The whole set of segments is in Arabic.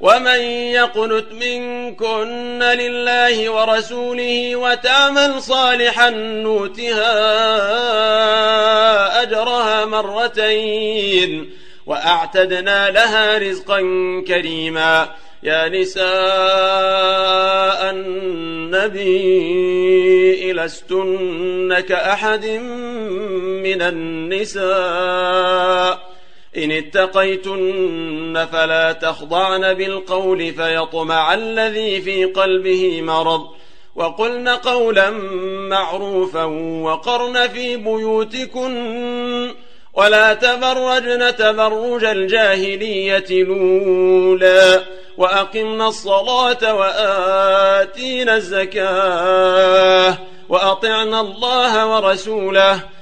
ومن يقنت منكن لله ورسوله وتعمل صالحا نوتها أجرها مرتين وأعتدنا لها رزقا كريما يا نساء النبي لستن كأحد من النساء إن اتقيتن فلا تخضعن بالقول فيطمع الذي في قلبه مرض وقلن قولا معروفا وقرن في بيوتكن ولا تبرجن تبرج الجاهلية الأولى وأقمنا الصلاة وآتينا الزكاة وأطعنا الله ورسوله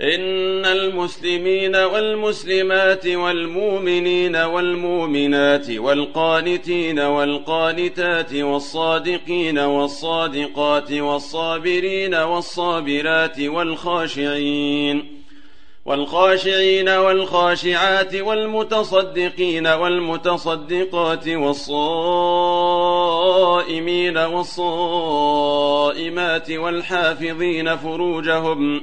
إن المسلمين والمسلمات والمؤمنين والمؤمنات والقانتين والقانتات والصادقين والصادقات والصابرين والصابرات والخاشعين والخاشعين والخاشعات والمتصدقين والمتصدقات والصائمين والصائمات والحافظين فروجهم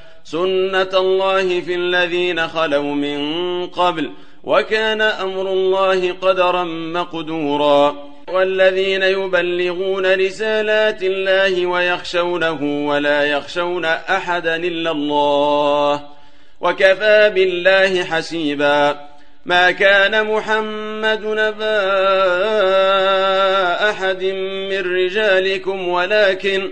سنة الله في الذين خلوا من قبل وكان أمر الله قدرا مقدورا والذين يبلغون رسالات الله ويخشونه ولا يخشون أحدا إلا الله وكفى بالله حسيبا ما كان محمد نبا أحد من رجالكم ولكن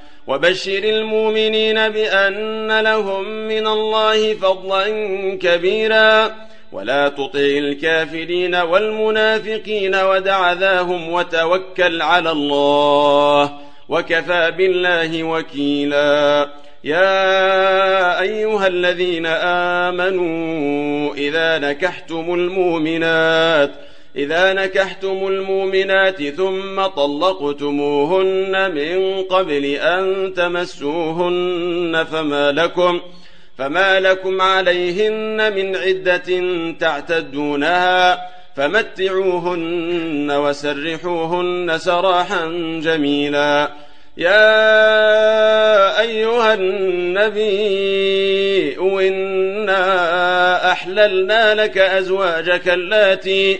وبشر المؤمنين بأن لهم من الله فضلا كبيرا. ولا تطع الكافرين والمنافقين ودع ذاهم وتوكل على الله وكفى بالله وكيلا. يا أيها الذين آمنوا إذا نكحتم المؤمنات إذا نكحتم المؤمنات ثم طلقتموهن من قبل أن تمسوهن فما لكم فما لكم عليهن من عدة تعتدونها فمتعوهن وسرحوهن سراحا جميلا. يا أيها النبي إنا أحللنا لك أزواجك اللاتي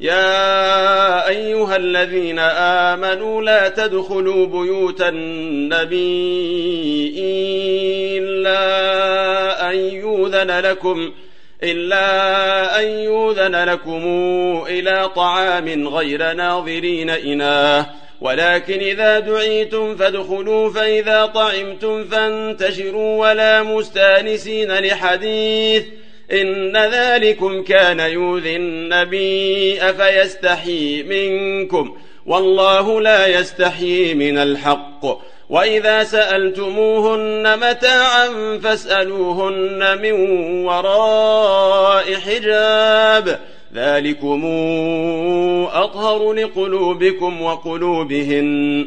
يا أيها الذين آمنوا لا تدخلوا بيوت النبي إلا أن يوذن لكم إلا أن يوذن لكم إلى طعام غير ناظرين إناه. ولكن إذا دعيتم فادخلوا فإذا طعمتم فانتشروا ولا مستأنسين لحديث. إن ذلكم كان يؤذي النبي أفيستحي منكم والله لا يستحي من الحق وإذا سألتموهن متاعا فاسألوهن من وراء حجاب ذلكم أطهر لقلوبكم وقلوبهن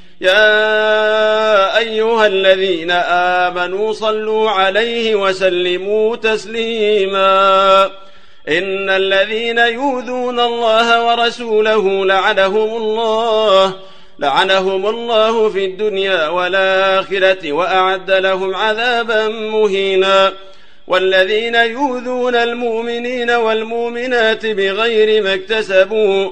يا أيها الذين آمنوا صلوا عليه وسلموا تسليما. إن الذين يؤذون الله ورسوله لعنهم الله لعنهم الله في الدنيا والآخرة وأعد لهم عذابا مهينا. والذين يؤذون المؤمنين والمؤمنات بغير ما اكتسبوا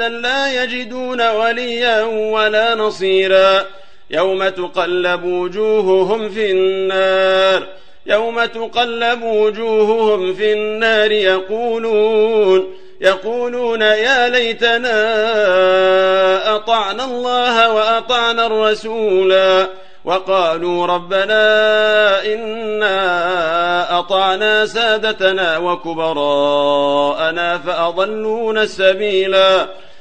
أبدا لا يجدون وليا ولا نصيرا. يوم تقلب وجوههم في النار. يوم تقلب وجوههم في النار يقولون يقولون يا ليتنا أطعنا الله وأطعنا الرسولا. وقالوا ربنا إنا أطعنا سادتنا وكبراءنا فأضلونا السبيلا.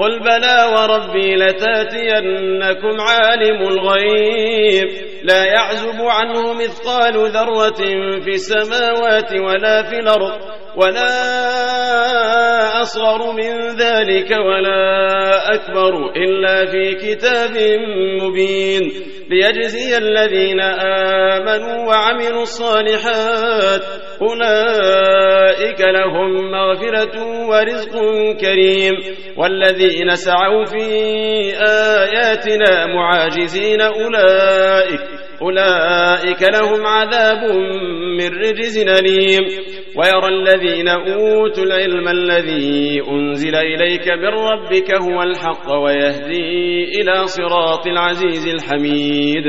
قل بلى وربي لتاتينكم عالم الغيب لا يعزب عنه مثقال ذرة في السماوات ولا في الأرض ولا أصغر من ذلك ولا أكبر إلا في كتاب مبين ليجزي الذين آمنوا وعملوا الصالحات أولئك لهم مغفرة ورزق كريم والذين سعوا في آياتنا معاجزين أولئك أولئك لهم عذاب من رجز أليم ويرى الذين أوتوا العلم الذي أنزل إليك من ربك هو الحق ويهدي إلى صراط العزيز الحميد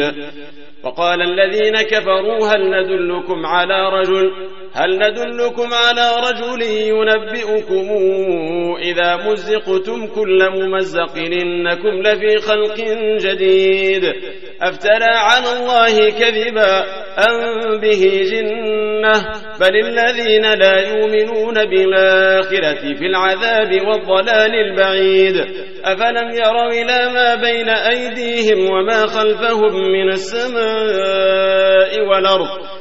وقال الذين كفروا هل ندلكم على رجل هل ندلكم على رجل ينبئكم إذا مزقتم كل ممزق إنكم لفي خلق جديد؟ أفترى على الله كذبا أم به جنة؟ بل الذين لا يؤمنون بالآخرة في العذاب والضلال البعيد. أفلم يروا إلى ما بين أيديهم وما خلفهم من السماء والأرض؟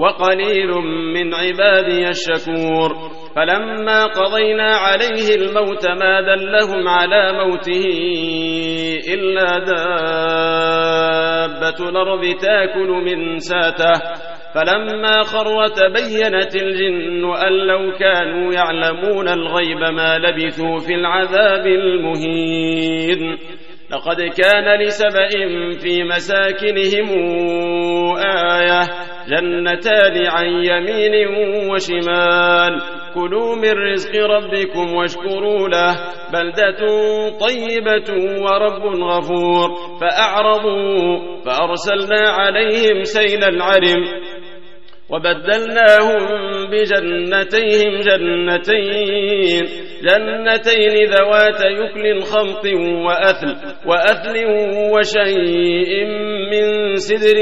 وقليل من عبادي الشكور. فلما قضينا عليه الموت ما دلهم على موته إلا دابة الأرض تاكل من ساته. فلما خر تبينت الجن أن لو كانوا يعلمون الغيب ما لبثوا في العذاب المهين. لقد كان لسبأ في مساكنهم آية جنتان عن يمين وشمال. كلوا من رزق ربكم واشكروا له بلدة طيبة ورب غفور. فأعرضوا فأرسلنا عليهم سيل العرم وبدلناهم بجنتيهم جنتين. جنتين ذوات يكل خمط وأثل وأثل وشيء من سدر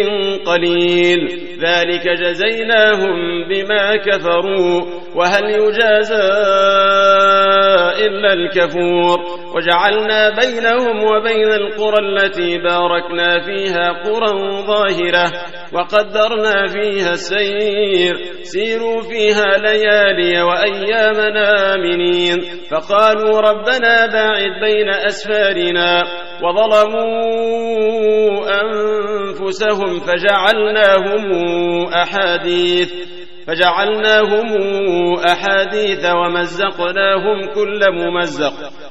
قليل. ذلك جزيناهم بما كفروا وهل يجازى إلا الكفور. وجعلنا بينهم وبين القرى التي باركنا فيها قرى ظاهرة وقدرنا فيها السير. سيروا فيها ليالي وأيامنا آمنين فقالوا ربنا باعد بين أسفارنا وظلموا أنفسهم فجعلناهم أحاديث. فجعلناهم أحاديث ومزقناهم كل ممزق.